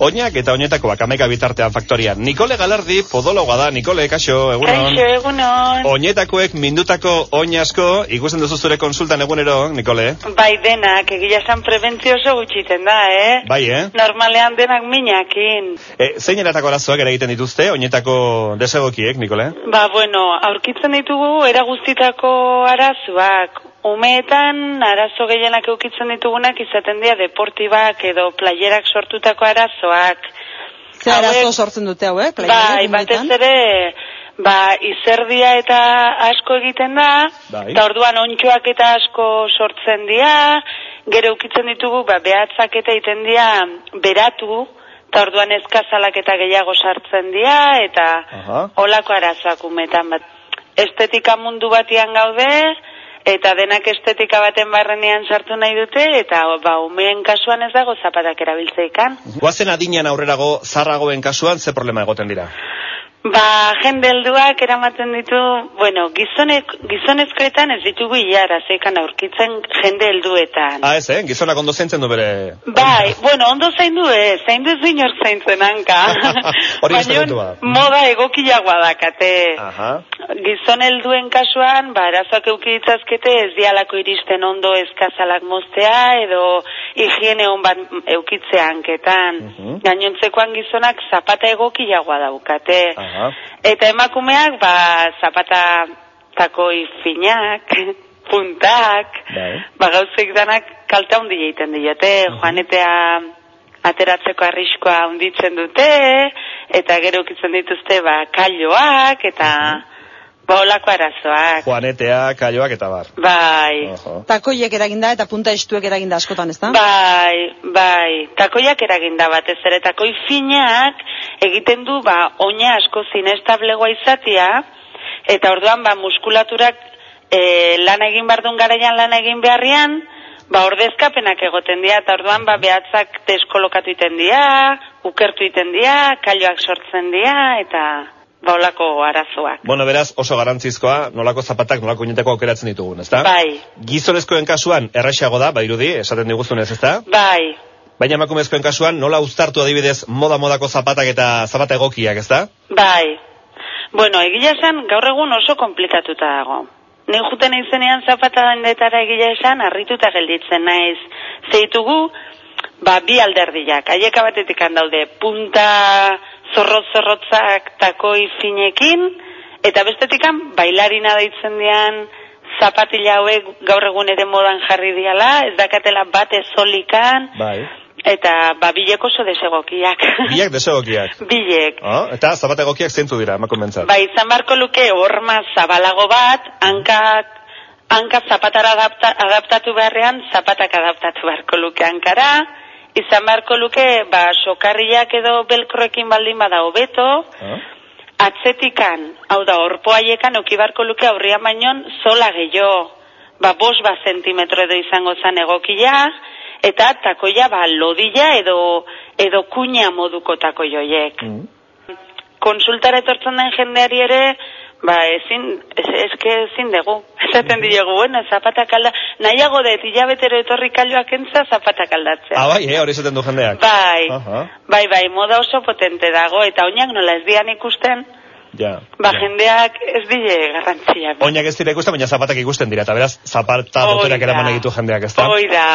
oinak eta oinetako bakameka bitartean faktorian. Nikole Galardi, podologa da, Nikole, kaixo, egunon. Kaixo, egunon. Oinetakoek mindutako oin asko, ikusten duzu zure konsultan egunero, Nikole? Bai denak, egia esan prebentzio oso gutxiten da, eh? Bai, eh? Normalean denak minakin. E, zein eratako arazoak eragiten dituzte, oinetako desegokiek, Nikole? Ba, bueno, aurkitzen ditugu eraguztitako arazoak. Umeetan arazo gehienak eukitzen ditugunak izaten dira deportibak edo playerak sortutako arazoak. Ze arazo sortzen dute hau, eh? Bai, batez ere, ba, izerdia eta asko egiten da, Bai. eta orduan ontxoak eta asko sortzen dira, gero eukitzen ditugu, ba, behatzak eta egiten dira beratu, eta orduan ezkazalak eta gehiago sartzen dira, eta Aha. olako arazoak umetan bat. Estetika mundu batian gaude, eta denak estetika baten barrenean sartu nahi dute, eta ba, umeen kasuan ez dago zapatak erabiltzeikan. Guazen adinean aurrerago, zarragoen kasuan, ze problema egoten dira? Ba, jende helduak eramaten ditu, bueno, gizonek, gizonezkoetan ez ditugu ilara, zeikan aurkitzen jende helduetan. Ah, ez, eh? Gizonak ondo zaintzen du bere... Bai, bueno, ondo zaindu ez, zaindu ez inor zaintzen hanka. Hori uste Baina dutua. moda egokiagoa dakate. Aha. Gizon helduen kasuan, ba, arazoak euki ditzazkete ez dialako iristen ondo eskazalak moztea edo higiene hon bat eukitzea hanketan. Mhm. Gainontzekoan gizonak zapata egokiagoa daukate. Aha. Eta emakumeak, ba, zapata takoi finak, puntak, Bai. ba, gauzek danak kalta hundi egiten diote, joanetea ateratzeko arriskoa hunditzen dute, eta gero ukitzen dituzte, ba, kalloak, eta, ba, olako arazoak. Juanetea, kaioak eta bar. Bai. Ojo. Takoiek eraginda eta punta estuek eraginda askotan, ezta? Bai, bai, takoiak eraginda batez ere, takoi finak egiten du, ba, oina asko zinestablegoa izatia, eta orduan, ba, muskulaturak e, lan egin bardun garaian lan egin beharrian, ba, ordezkapenak egoten dira, eta orduan, ba, behatzak deskolokatu iten dira, ukertu iten dira, kaioak sortzen dira, eta, ba, olako arazoak. Bueno, beraz, oso garantzizkoa, nolako zapatak, nolako oinetako aukeratzen ditugun, ezta? Bai, Gizonezkoen kasuan, erraixago da, bairudi, esaten diguzunez, ezta? bai, Baina emakumezkoen kasuan, nola uztartu adibidez moda-modako zapatak eta zapata egokiak, ezta? Bai. Bueno, egia esan, gaur egun oso komplikatuta dago. Ni juten izenean zapata dendetara egia esan, harrituta gelditzen naiz. Zeitugu, ba, bi alderdiak. Aieka batetik daude, punta zorrotz-zorrotzak takoi finekin, eta bestetikan, bailarina deitzen dian, zapatila hauek gaur egun ere modan jarri diala, ez dakatela bate zolikan, Bai. eta ba, bilek oso desegokiak. Biak desegokiak. Bilek. Oh, eta zapata egokiak zeintzu dira, emakumentzat. Ba, izan barko luke horma zabalago bat, hankak, hanka zapatara adapta, adaptatu beharrean, zapatak adaptatu beharko luke hankara, izan beharko luke, ba, sokarriak edo belkroekin baldin bada hobeto, Oh. atzetikan, hau da, orpoaiekan okibarko luke aurrian bainon zola gehiago, ba, bos ba zentimetro edo izango zan egokia, eta takoia ba lodilla edo, edo kuña moduko takoioiek Mm. konsultara etortzen den jendeari ere, ba, ezin, ez, eske ezin dugu. Esaten diegu, bueno, zapatak alda, nahiago dut hilabetero etorri kalioak entza zapatak aldatzea. Ah, bai, eh, hori esaten du jendeak. Bai, Aha. bai, bai, moda oso potente dago, eta oinak nola ez dian ikusten, Ja. ba, ja. jendeak ez die garrantzia. Oinak ez dira ikusten, baina zapatak ikusten dira, eta beraz, zapata boterak da. eraman egitu jendeak, ezta? Hoi da.